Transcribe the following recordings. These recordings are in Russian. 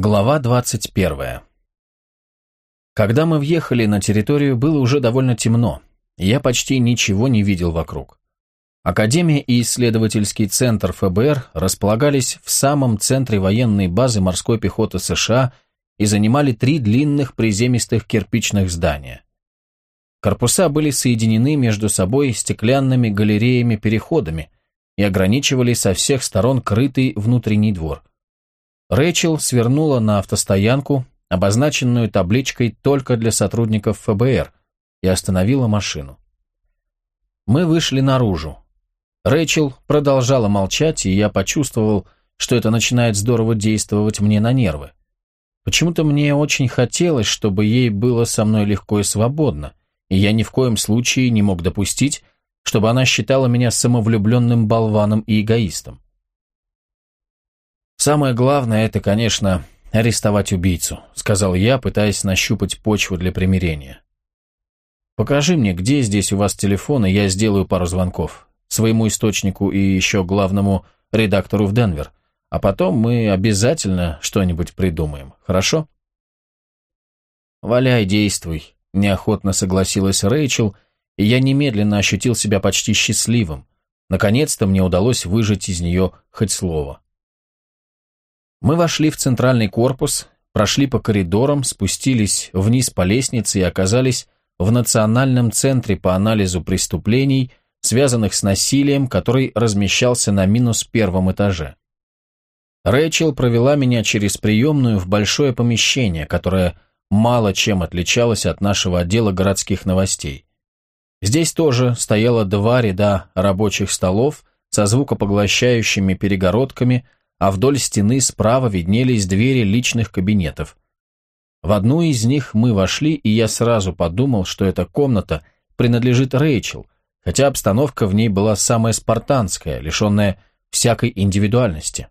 Глава 21. Когда мы въехали на территорию, было уже довольно темно, и я почти ничего не видел вокруг. Академия и исследовательский центр ФБР располагались в самом центре военной базы морской пехоты США и занимали три длинных приземистых кирпичных здания. Корпуса были соединены между собой стеклянными галереями-переходами и ограничивали со всех сторон крытый внутренний двор. Рэйчел свернула на автостоянку, обозначенную табличкой только для сотрудников ФБР, и остановила машину. Мы вышли наружу. Рэйчел продолжала молчать, и я почувствовал, что это начинает здорово действовать мне на нервы. Почему-то мне очень хотелось, чтобы ей было со мной легко и свободно, и я ни в коем случае не мог допустить, чтобы она считала меня самовлюбленным болваном и эгоистом. «Самое главное — это, конечно, арестовать убийцу», — сказал я, пытаясь нащупать почву для примирения. «Покажи мне, где здесь у вас телефон, и я сделаю пару звонков. Своему источнику и еще главному редактору в Денвер. А потом мы обязательно что-нибудь придумаем, хорошо?» «Валяй, действуй», — неохотно согласилась Рэйчел, и я немедленно ощутил себя почти счастливым. Наконец-то мне удалось выжать из нее хоть слово. Мы вошли в центральный корпус, прошли по коридорам, спустились вниз по лестнице и оказались в Национальном центре по анализу преступлений, связанных с насилием, который размещался на минус первом этаже. Рэйчел провела меня через приемную в большое помещение, которое мало чем отличалось от нашего отдела городских новостей. Здесь тоже стояло два ряда рабочих столов со звукопоглощающими перегородками, а вдоль стены справа виднелись двери личных кабинетов. В одну из них мы вошли, и я сразу подумал, что эта комната принадлежит Рэйчел, хотя обстановка в ней была самая спартанская, лишенная всякой индивидуальности.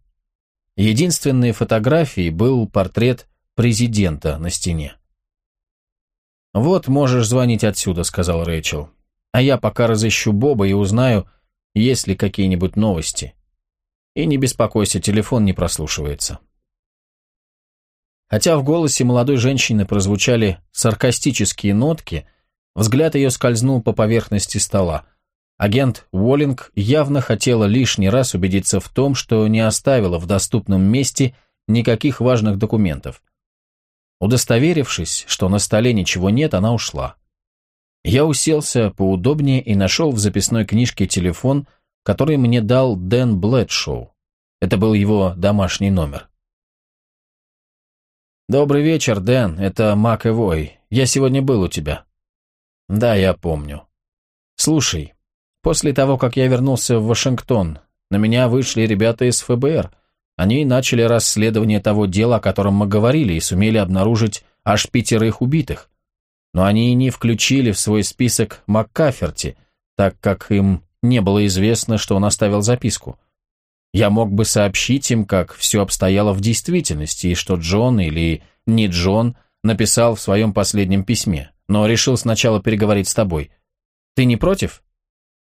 Единственной фотографией был портрет президента на стене. «Вот можешь звонить отсюда», — сказал Рэйчел. «А я пока разыщу Боба и узнаю, есть ли какие-нибудь новости. И не беспокойся, телефон не прослушивается. Хотя в голосе молодой женщины прозвучали саркастические нотки, взгляд ее скользнул по поверхности стола. Агент Уоллинг явно хотела лишний раз убедиться в том, что не оставила в доступном месте никаких важных документов. Удостоверившись, что на столе ничего нет, она ушла. Я уселся поудобнее и нашел в записной книжке телефон, который мне дал Дэн Блэдшоу. Это был его домашний номер. «Добрый вечер, Дэн, это Мак Эвой. Я сегодня был у тебя». «Да, я помню». «Слушай, после того, как я вернулся в Вашингтон, на меня вышли ребята из ФБР. Они начали расследование того дела, о котором мы говорили, и сумели обнаружить аж пятерых убитых. Но они не включили в свой список МакКаферти, так как им не было известно, что он оставил записку. Я мог бы сообщить им, как все обстояло в действительности, и что Джон или не Джон написал в своем последнем письме, но решил сначала переговорить с тобой. Ты не против?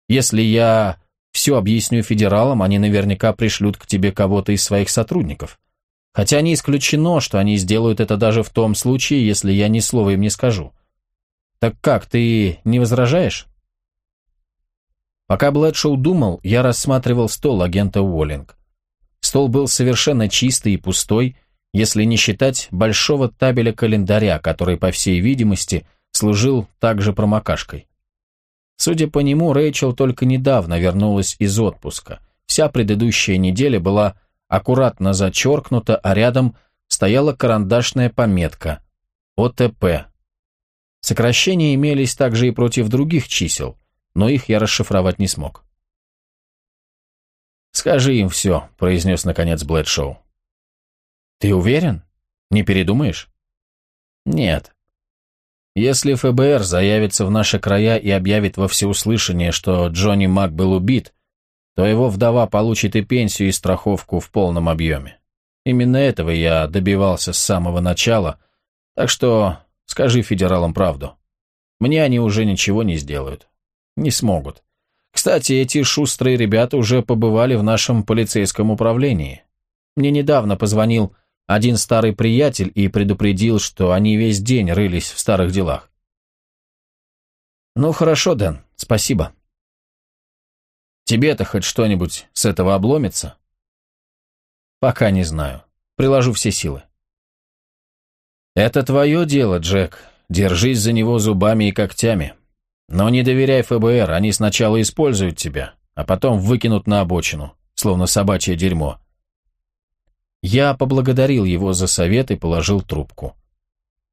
Если я все объясню федералам, они наверняка пришлют к тебе кого-то из своих сотрудников. Хотя не исключено, что они сделают это даже в том случае, если я ни слова им не скажу. Так как, ты не возражаешь? Пока Блэдшоу думал, я рассматривал стол агента Уоллинг. Стол был совершенно чистый и пустой, если не считать большого табеля календаря, который, по всей видимости, служил также промокашкой. Судя по нему, Рэйчел только недавно вернулась из отпуска. Вся предыдущая неделя была аккуратно зачеркнута, а рядом стояла карандашная пометка «ОТП». Сокращения имелись также и против других чисел, но их я расшифровать не смог. «Скажи им все», — произнес наконец Блэдшоу. «Ты уверен? Не передумаешь?» «Нет. Если ФБР заявится в наши края и объявит во всеуслышание, что Джонни Мак был убит, то его вдова получит и пенсию, и страховку в полном объеме. Именно этого я добивался с самого начала, так что скажи федералам правду. Мне они уже ничего не сделают. Не смогут. Кстати, эти шустрые ребята уже побывали в нашем полицейском управлении. Мне недавно позвонил один старый приятель и предупредил, что они весь день рылись в старых делах. Ну хорошо, Дэн, спасибо. Тебе-то хоть что-нибудь с этого обломится? Пока не знаю. Приложу все силы. Это твое дело, Джек. Держись за него зубами и когтями. Но не доверяй ФБР, они сначала используют тебя, а потом выкинут на обочину, словно собачье дерьмо. Я поблагодарил его за совет и положил трубку.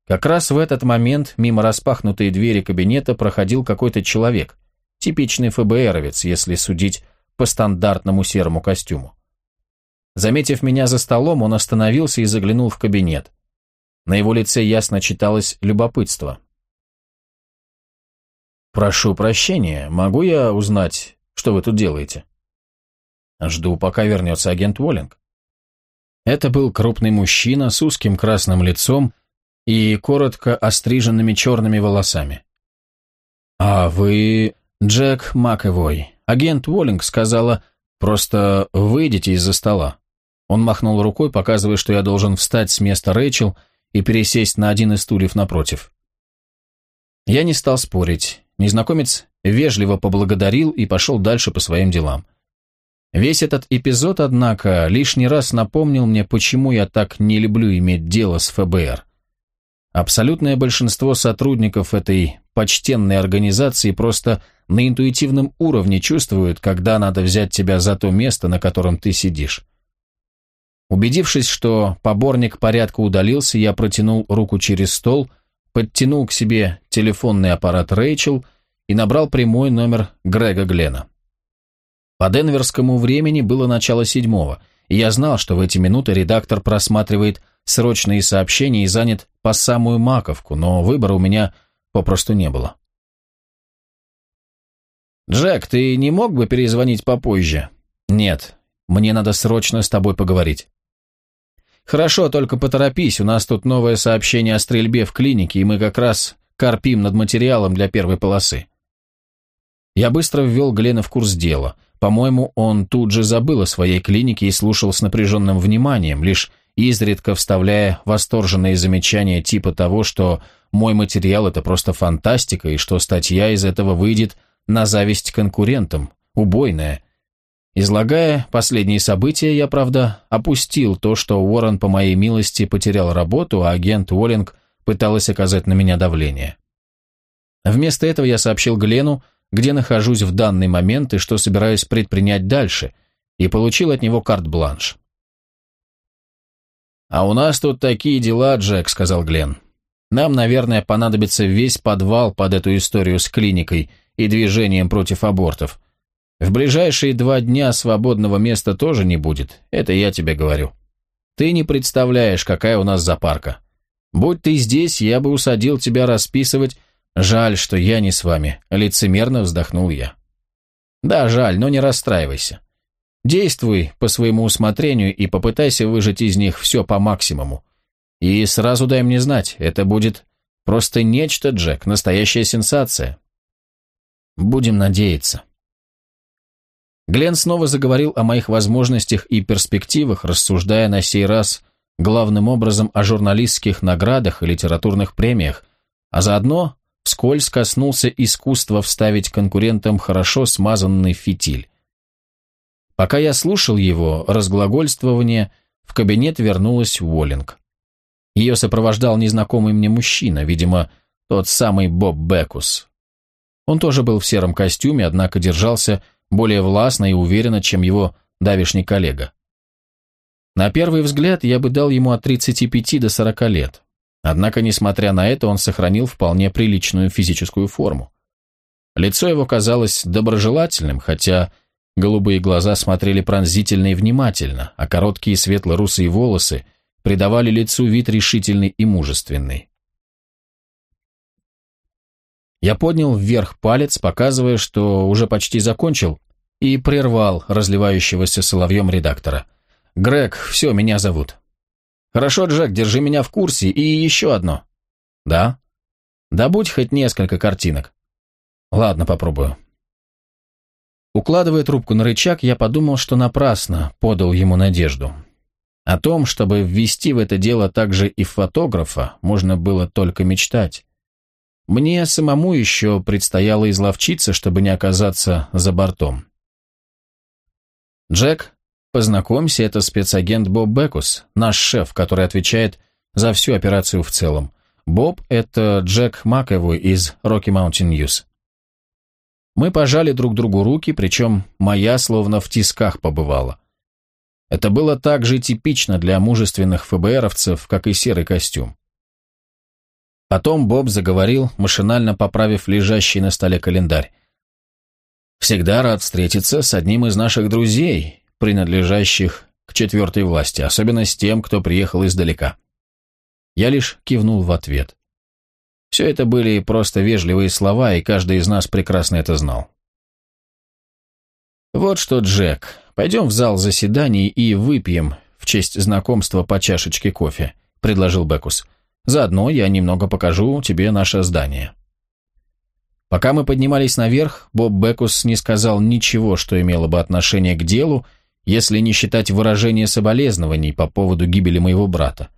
Как раз в этот момент мимо распахнутой двери кабинета проходил какой-то человек, типичный ФБРовец, если судить по стандартному серому костюму. Заметив меня за столом, он остановился и заглянул в кабинет. На его лице ясно читалось любопытство. «Прошу прощения, могу я узнать, что вы тут делаете?» «Жду, пока вернется агент Уоллинг». Это был крупный мужчина с узким красным лицом и коротко остриженными черными волосами. «А вы Джек Макэвой. Агент Уоллинг сказала, просто выйдите из-за стола». Он махнул рукой, показывая, что я должен встать с места Рэйчел и пересесть на один из стульев напротив. Я не стал спорить. Незнакомец вежливо поблагодарил и пошел дальше по своим делам. Весь этот эпизод, однако, лишний раз напомнил мне, почему я так не люблю иметь дело с ФБР. Абсолютное большинство сотрудников этой почтенной организации просто на интуитивном уровне чувствуют, когда надо взять тебя за то место, на котором ты сидишь. Убедившись, что поборник порядка удалился, я протянул руку через стол, подтянул к себе телефонный аппарат Рэйчел и набрал прямой номер Грега Глена. По денверскому времени было начало седьмого, и я знал, что в эти минуты редактор просматривает срочные сообщения и занят по самую маковку, но выбора у меня попросту не было. «Джек, ты не мог бы перезвонить попозже?» «Нет, мне надо срочно с тобой поговорить». «Хорошо, только поторопись, у нас тут новое сообщение о стрельбе в клинике, и мы как раз корпим над материалом для первой полосы». Я быстро ввел Глена в курс дела. По-моему, он тут же забыл о своей клинике и слушал с напряженным вниманием, лишь изредка вставляя восторженные замечания типа того, что мой материал – это просто фантастика, и что статья из этого выйдет на зависть конкурентам, убойная. Излагая последние события, я, правда, опустил то, что Уоррен по моей милости потерял работу, а агент Уоллинг пыталась оказать на меня давление. Вместо этого я сообщил Глену, где нахожусь в данный момент и что собираюсь предпринять дальше, и получил от него карт-бланш. «А у нас тут такие дела, Джек», — сказал Глен. «Нам, наверное, понадобится весь подвал под эту историю с клиникой и движением против абортов. В ближайшие два дня свободного места тоже не будет, это я тебе говорю. Ты не представляешь, какая у нас запарка. Будь ты здесь, я бы усадил тебя расписывать. Жаль, что я не с вами», — лицемерно вздохнул я. «Да, жаль, но не расстраивайся. Действуй по своему усмотрению и попытайся выжать из них все по максимуму. И сразу дай мне знать, это будет просто нечто, Джек, настоящая сенсация. Будем надеяться. Глен снова заговорил о моих возможностях и перспективах, рассуждая на сей раз главным образом о журналистских наградах и литературных премиях, а заодно вскользь коснулся искусства вставить конкурентам хорошо смазанный фитиль. Пока я слушал его разглагольствование, в кабинет вернулась Уоллинг. Ее сопровождал незнакомый мне мужчина, видимо, тот самый Боб Бекус. Он тоже был в сером костюме, однако держался более властно и уверенно, чем его давишний коллега. На первый взгляд я бы дал ему от 35 до 40 лет. Однако, несмотря на это, он сохранил вполне приличную физическую форму. Лицо его казалось доброжелательным, хотя Голубые глаза смотрели пронзительно и внимательно, а короткие светло-русые волосы придавали лицу вид решительный и мужественный. Я поднял вверх палец, показывая, что уже почти закончил, и прервал разливающегося соловьем редактора. «Грег, все, меня зовут». «Хорошо, Джек, держи меня в курсе, и еще одно». «Да?» «Добудь хоть несколько картинок». «Ладно, попробую». Укладывая трубку на рычаг, я подумал, что напрасно подал ему надежду. О том, чтобы ввести в это дело также и фотографа, можно было только мечтать. Мне самому еще предстояло изловчиться, чтобы не оказаться за бортом. «Джек, познакомься, это спецагент Боб Бекус, наш шеф, который отвечает за всю операцию в целом. Боб – это Джек Маковой из Rocky Mountain News». Мы пожали друг другу руки, причем моя словно в тисках побывала. Это было так же типично для мужественных ФБРовцев, как и серый костюм. Потом Боб заговорил, машинально поправив лежащий на столе календарь. «Всегда рад встретиться с одним из наших друзей, принадлежащих к четвертой власти, особенно с тем, кто приехал издалека». Я лишь кивнул в ответ. Все это были просто вежливые слова, и каждый из нас прекрасно это знал. «Вот что, Джек, пойдем в зал заседаний и выпьем в честь знакомства по чашечке кофе», — предложил Бекус. Заодно я немного покажу тебе наше здание». Пока мы поднимались наверх, Боб Бекус не сказал ничего, что имело бы отношение к делу, если не считать выражение соболезнований по поводу гибели моего брата.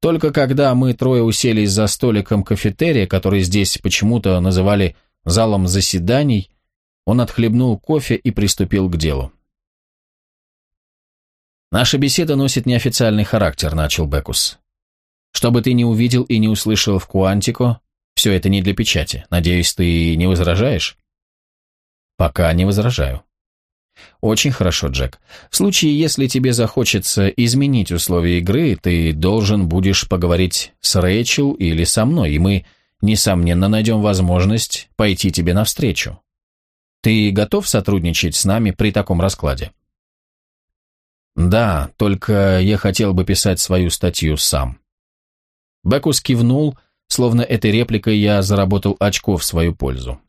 Только когда мы трое уселись за столиком кафетерия, который здесь почему-то называли «залом заседаний», он отхлебнул кофе и приступил к делу. «Наша беседа носит неофициальный характер», — начал Бекус. Что бы ты ни увидел и не услышал в Куантико, все это не для печати. Надеюсь, ты не возражаешь? Пока не возражаю. Очень хорошо, Джек. В случае, если тебе захочется изменить условия игры, ты должен будешь поговорить с Рэйчел или со мной, и мы, несомненно, найдем возможность пойти тебе навстречу. Ты готов сотрудничать с нами при таком раскладе? Да, только я хотел бы писать свою статью сам. Бекус кивнул, словно этой репликой я заработал очко в свою пользу.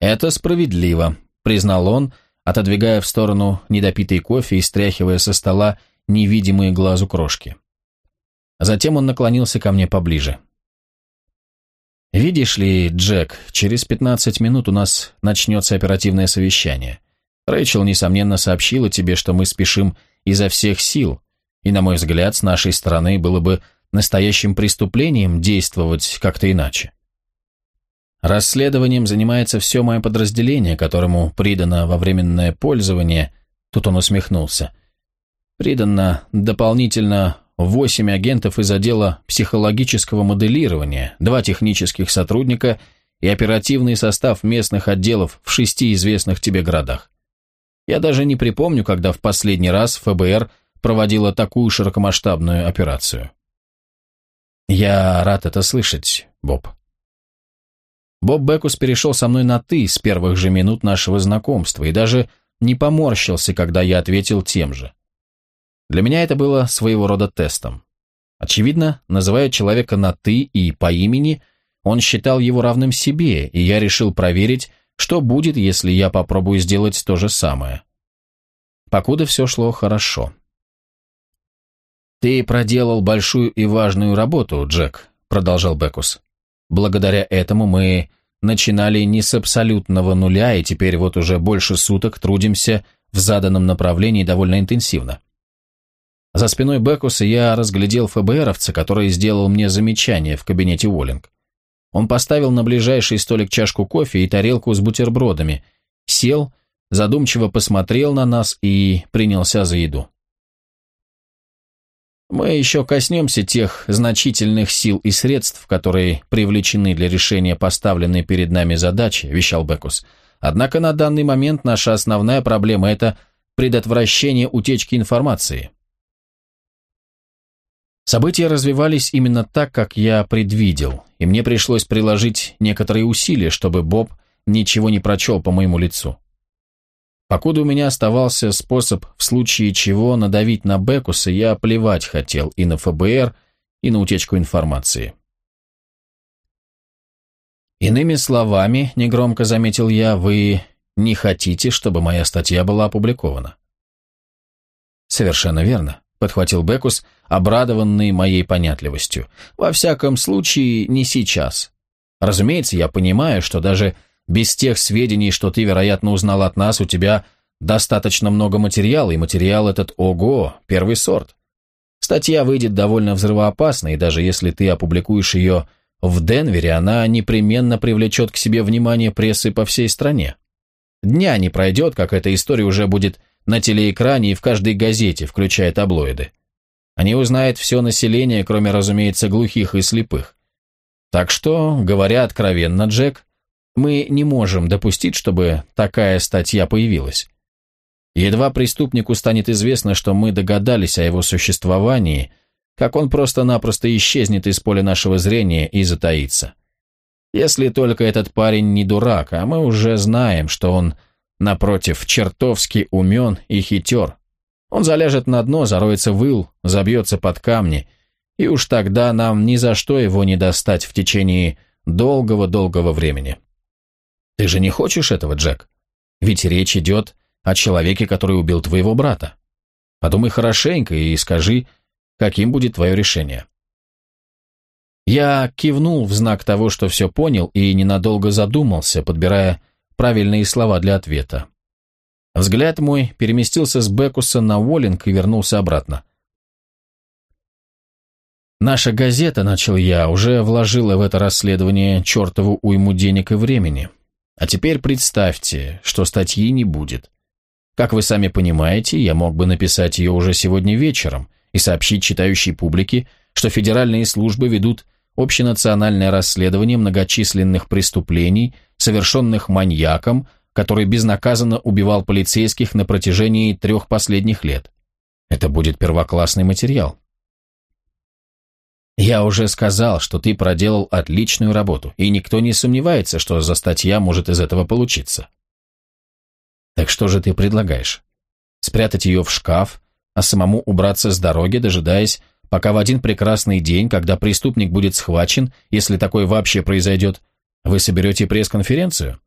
«Это справедливо», — признал он, отодвигая в сторону недопитый кофе и стряхивая со стола невидимые глазу крошки. Затем он наклонился ко мне поближе. «Видишь ли, Джек, через 15 минут у нас начнется оперативное совещание. Рэйчел, несомненно, сообщила тебе, что мы спешим изо всех сил, и, на мой взгляд, с нашей стороны было бы настоящим преступлением действовать как-то иначе. Расследованием занимается все мое подразделение, которому придано во временное пользование, тут он усмехнулся. Придано дополнительно восемь агентов из отдела психологического моделирования, два технических сотрудника и оперативный состав местных отделов в шести известных тебе городах. Я даже не припомню, когда в последний раз ФБР проводила такую широкомасштабную операцию. «Я рад это слышать, Боб». Боб Бекус перешел со мной на «ты» с первых же минут нашего знакомства и даже не поморщился, когда я ответил тем же. Для меня это было своего рода тестом. Очевидно, называя человека на «ты» и по имени, он считал его равным себе, и я решил проверить, что будет, если я попробую сделать то же самое. Покуда все шло хорошо. «Ты проделал большую и важную работу, Джек», — продолжал Бекус. «Благодаря этому мы начинали не с абсолютного нуля, и теперь вот уже больше суток трудимся в заданном направлении довольно интенсивно. За спиной Бекуса я разглядел ФБРовца, который сделал мне замечание в кабинете Уоллинг. Он поставил на ближайший столик чашку кофе и тарелку с бутербродами, сел, задумчиво посмотрел на нас и принялся за еду. Мы еще коснемся тех значительных сил и средств, которые привлечены для решения поставленной перед нами задачи, вещал Бекус. Однако на данный момент наша основная проблема – это предотвращение утечки информации. События развивались именно так, как я предвидел, и мне пришлось приложить некоторые усилия, чтобы Боб ничего не прочел по моему лицу. Покуда у меня оставался способ в случае чего надавить на Бекуса, я плевать хотел и на ФБР, и на утечку информации. Иными словами, негромко заметил я, вы не хотите, чтобы моя статья была опубликована. Совершенно верно, подхватил Бекус, обрадованный моей понятливостью. Во всяком случае, не сейчас. Разумеется, я понимаю, что даже без тех сведений, что ты, вероятно, узнал от нас, у тебя достаточно много материала, и материал этот ого, первый сорт. Статья выйдет довольно взрывоопасной, и даже если ты опубликуешь ее в Денвере, она непременно привлечет к себе внимание прессы по всей стране. Дня не пройдет, как эта история уже будет на телеэкране и в каждой газете, включая таблоиды. Они узнают все население, кроме, разумеется, глухих и слепых. Так что, говоря откровенно, Джек, мы не можем допустить, чтобы такая статья появилась. Едва преступнику станет известно, что мы догадались о его существовании, как он просто-напросто исчезнет из поля нашего зрения и затаится. Если только этот парень не дурак, а мы уже знаем, что он, напротив, чертовски умен и хитер. Он заляжет на дно, зароется в ил, забьется под камни, и уж тогда нам ни за что его не достать в течение долгого-долгого времени. Ты же не хочешь этого, Джек? Ведь речь идет о человеке, который убил твоего брата. Подумай хорошенько и скажи, каким будет твое решение. Я кивнул в знак того, что все понял, и ненадолго задумался, подбирая правильные слова для ответа. Взгляд мой переместился с Бекуса на Уоллинг и вернулся обратно. Наша газета, начал я, уже вложила в это расследование чертову уйму денег и времени. А теперь представьте, что статьи не будет. Как вы сами понимаете, я мог бы написать ее уже сегодня вечером и сообщить читающей публике, что федеральные службы ведут общенациональное расследование многочисленных преступлений, совершенных маньяком, который безнаказанно убивал полицейских на протяжении трех последних лет. Это будет первоклассный материал. Я уже сказал, что ты проделал отличную работу, и никто не сомневается, что за статья может из этого получиться. Так что же ты предлагаешь? Спрятать ее в шкаф, а самому убраться с дороги, дожидаясь, пока в один прекрасный день, когда преступник будет схвачен, если такое вообще произойдет, вы соберете пресс-конференцию?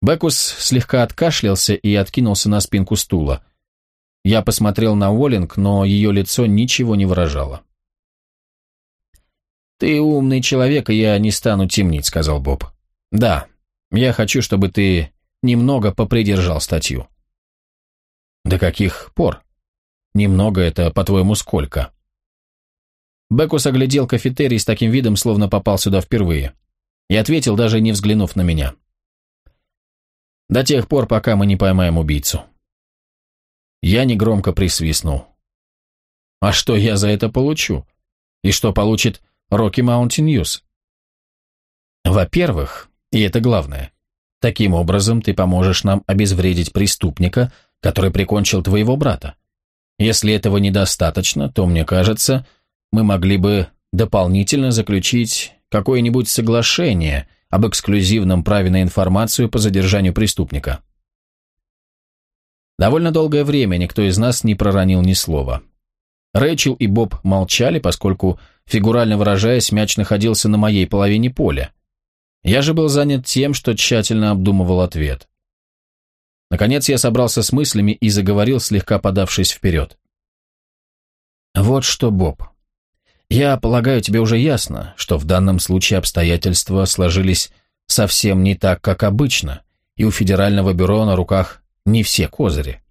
Бекус слегка откашлялся и откинулся на спинку стула. Я посмотрел на Уоллинг, но ее лицо ничего не выражало. «Ты умный человек, и я не стану темнить», — сказал Боб. «Да, я хочу, чтобы ты немного попридержал статью». «До каких пор? Немного это, по-твоему, сколько?» Бекус оглядел кафетерий с таким видом, словно попал сюда впервые, и ответил, даже не взглянув на меня. «До тех пор, пока мы не поймаем убийцу». Я негромко присвистнул. «А что я за это получу? И что получит Rocky Mountain News. Во-первых, и это главное, таким образом ты поможешь нам обезвредить преступника, который прикончил твоего брата. Если этого недостаточно, то, мне кажется, мы могли бы дополнительно заключить какое-нибудь соглашение об эксклюзивном праве на информацию по задержанию преступника. Довольно долгое время никто из нас не проронил ни слова. Рэйчел и Боб молчали, поскольку, фигурально выражаясь, мяч находился на моей половине поля. Я же был занят тем, что тщательно обдумывал ответ. Наконец я собрался с мыслями и заговорил, слегка подавшись вперед. «Вот что, Боб. Я полагаю, тебе уже ясно, что в данном случае обстоятельства сложились совсем не так, как обычно, и у Федерального бюро на руках не все козыри.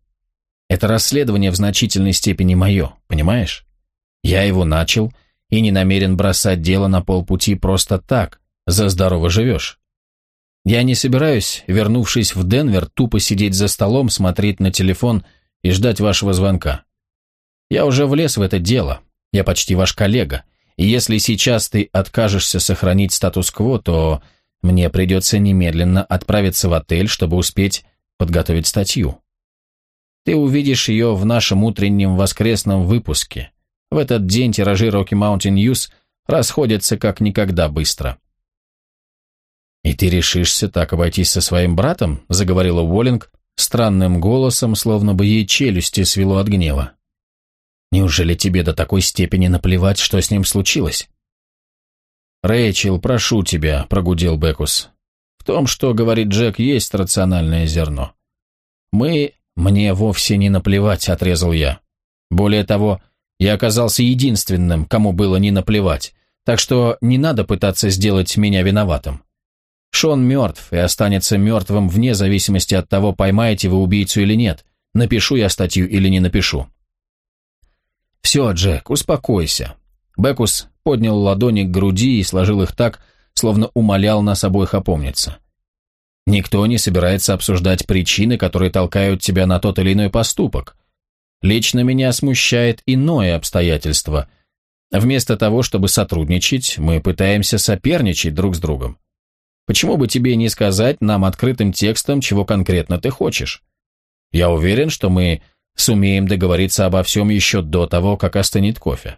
Это расследование в значительной степени мое, понимаешь? Я его начал и не намерен бросать дело на полпути просто так, за здорово живешь. Я не собираюсь, вернувшись в Денвер, тупо сидеть за столом, смотреть на телефон и ждать вашего звонка. Я уже влез в это дело, я почти ваш коллега, и если сейчас ты откажешься сохранить статус-кво, то мне придется немедленно отправиться в отель, чтобы успеть подготовить статью. Ты увидишь ее в нашем утреннем воскресном выпуске. В этот день тиражи Rocky Mountain News расходятся как никогда быстро. «И ты решишься так обойтись со своим братом?» – заговорила Уоллинг странным голосом, словно бы ей челюсти свело от гнева. «Неужели тебе до такой степени наплевать, что с ним случилось?» «Рэйчел, прошу тебя», – прогудел Бекус. «В том, что говорит Джек, есть рациональное зерно. Мы «Мне вовсе не наплевать», — отрезал я. Более того, я оказался единственным, кому было не наплевать, так что не надо пытаться сделать меня виноватым. Шон мертв и останется мертвым вне зависимости от того, поймаете вы убийцу или нет, напишу я статью или не напишу. Все, Джек, успокойся. Бекус поднял ладони к груди и сложил их так, словно умолял нас обоих опомниться. Никто не собирается обсуждать причины, которые толкают тебя на тот или иной поступок. Лично меня смущает иное обстоятельство. Вместо того, чтобы сотрудничать, мы пытаемся соперничать друг с другом. Почему бы тебе не сказать нам открытым текстом, чего конкретно ты хочешь? Я уверен, что мы сумеем договориться обо всем еще до того, как остынет кофе.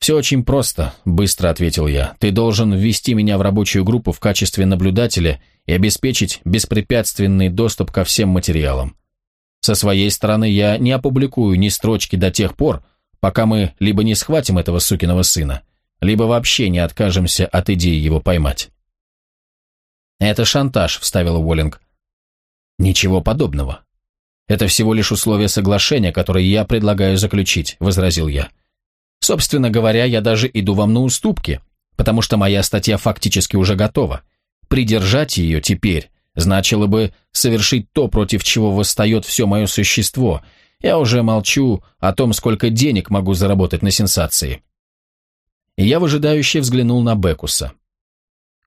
«Все очень просто», — быстро ответил я. «Ты должен ввести меня в рабочую группу в качестве наблюдателя и обеспечить беспрепятственный доступ ко всем материалам. Со своей стороны я не опубликую ни строчки до тех пор, пока мы либо не схватим этого сукиного сына, либо вообще не откажемся от идеи его поймать». «Это шантаж», — вставил Уоллинг. «Ничего подобного. Это всего лишь условие соглашения, которое я предлагаю заключить», — возразил я. Собственно говоря, я даже иду вам на уступки, потому что моя статья фактически уже готова. Придержать ее теперь значило бы совершить то, против чего восстает все мое существо. Я уже молчу о том, сколько денег могу заработать на сенсации. Я выжидающе взглянул на Бекуса.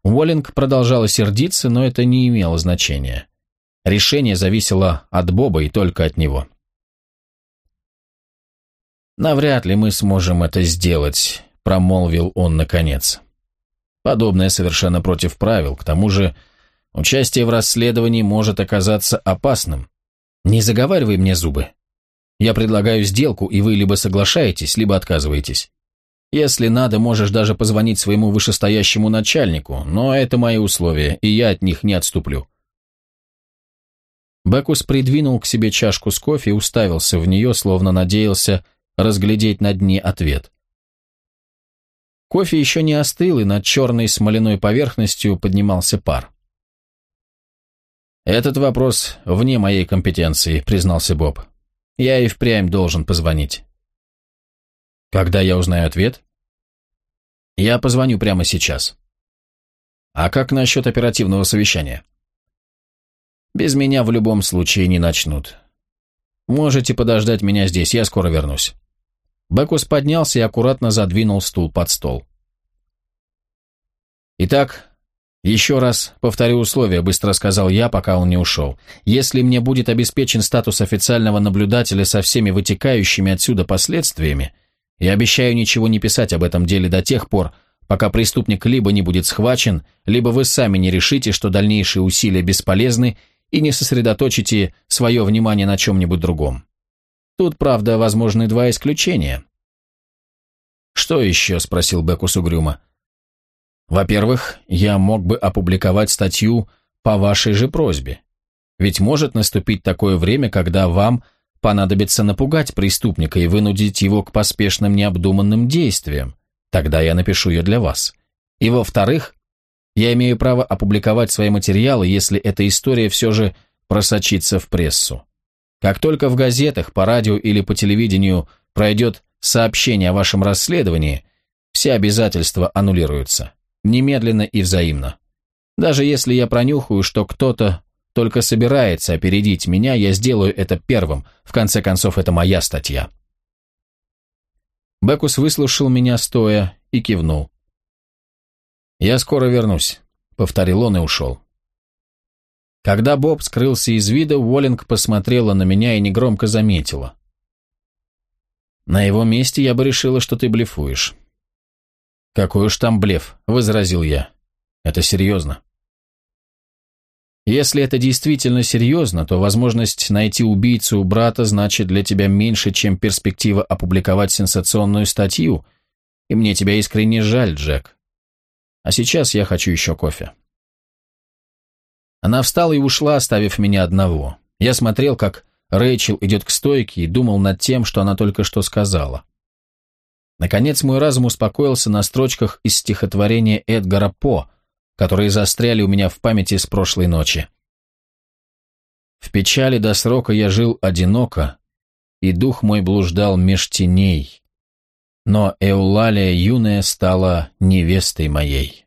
Уоллинг продолжала сердиться, но это не имело значения. Решение зависело от Боба и только от него. «Навряд ли мы сможем это сделать», — промолвил он наконец. «Подобное совершенно против правил, к тому же участие в расследовании может оказаться опасным. Не заговаривай мне зубы. Я предлагаю сделку, и вы либо соглашаетесь, либо отказываетесь. Если надо, можешь даже позвонить своему вышестоящему начальнику, но это мои условия, и я от них не отступлю». Бекус придвинул к себе чашку с кофе и уставился в нее, словно надеялся разглядеть на дне ответ. Кофе еще не остыл, и над черной смоляной поверхностью поднимался пар. «Этот вопрос вне моей компетенции», — признался Боб. «Я и впрямь должен позвонить». «Когда я узнаю ответ?» «Я позвоню прямо сейчас». «А как насчет оперативного совещания?» «Без меня в любом случае не начнут. Можете подождать меня здесь, я скоро вернусь». Бекус поднялся и аккуратно задвинул стул под стол. «Итак, еще раз повторю условия», — быстро сказал я, пока он не ушел. «Если мне будет обеспечен статус официального наблюдателя со всеми вытекающими отсюда последствиями, я обещаю ничего не писать об этом деле до тех пор, пока преступник либо не будет схвачен, либо вы сами не решите, что дальнейшие усилия бесполезны и не сосредоточите свое внимание на чем-нибудь другом. Тут, правда, возможны два исключения. «Что еще?» – спросил Бекус угрюмо. «Во-первых, я мог бы опубликовать статью по вашей же просьбе. Ведь может наступить такое время, когда вам понадобится напугать преступника и вынудить его к поспешным необдуманным действиям. Тогда я напишу ее для вас. И во-вторых, я имею право опубликовать свои материалы, если эта история все же просочится в прессу. Как только в газетах, по радио или по телевидению пройдет сообщение о вашем расследовании, все обязательства аннулируются. Немедленно и взаимно. Даже если я пронюхаю, что кто-то только собирается опередить меня, я сделаю это первым. В конце концов, это моя статья. Бекус выслушал меня стоя и кивнул. «Я скоро вернусь», — повторил он и ушел. Когда Боб скрылся из вида, Уоллинг посмотрела на меня и негромко заметила. «На его месте я бы решила, что ты блефуешь». «Какой уж там блеф», — возразил я. «Это серьезно». «Если это действительно серьезно, то возможность найти убийцу у брата значит для тебя меньше, чем перспектива опубликовать сенсационную статью, и мне тебя искренне жаль, Джек. А сейчас я хочу еще кофе». Она встала и ушла, оставив меня одного. Я смотрел, как Рэйчел идет к стойке и думал над тем, что она только что сказала. Наконец мой разум успокоился на строчках из стихотворения Эдгара По, которые застряли у меня в памяти с прошлой ночи. В печали до срока я жил одиноко, и дух мой блуждал меж теней. Но Эулалия юная стала невестой моей.